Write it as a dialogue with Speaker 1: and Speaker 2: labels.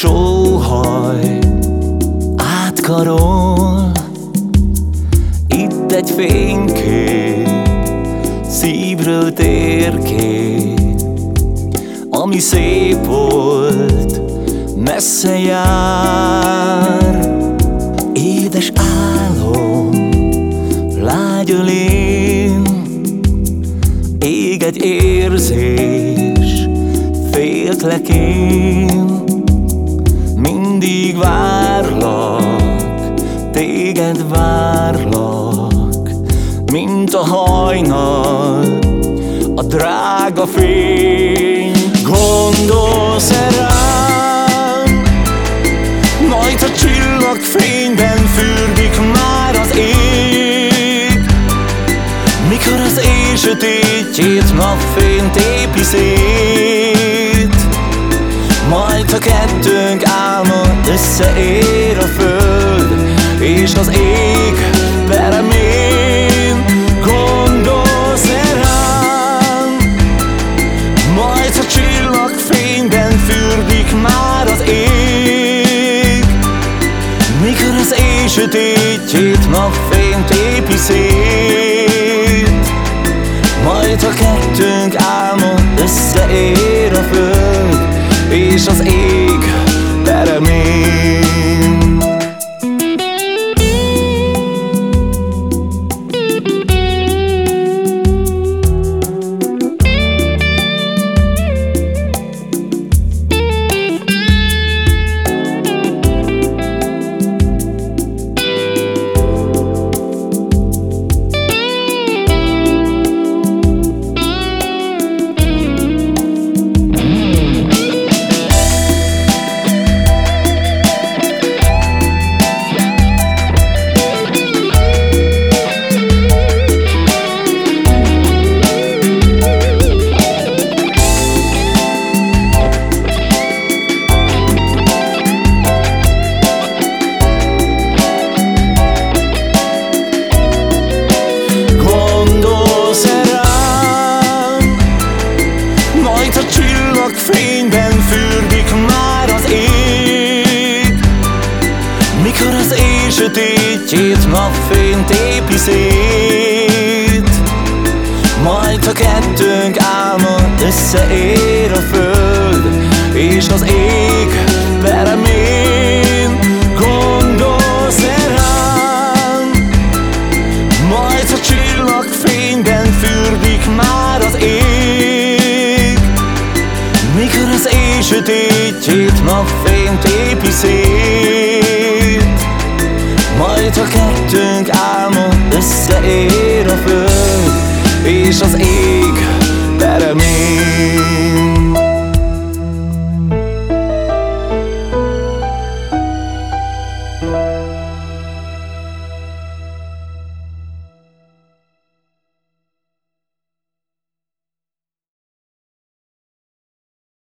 Speaker 1: sóhaj átkarol. Itt egy fénykép, szívről térkép, ami szép volt, messze jár. Édes álom, lágyol én, ég egy érzés, féltlek én, mindig várlak, téged várlak, mint a hajnal, a drága fény. Gondolsz-e rám, majd a csillagfényben fürdik már az ég, mikor az éj sötétjét napfény tépi szét. Majd a kettőnk álma összeér a föld és az ég peremén Gondolsz rám? Majd a csillagfényben fürdik már az ég Mikor az éj sötétjét napfény tépi szét Majd a kettőnk álma sötétjét napfény tépi szét Majd a kettőnk álma összeér a föld és az ég peremén Gondolsz-e rám? Majd a csillagfényben fürdik már az ég Mikor az éj sötétjét napfény tépi szét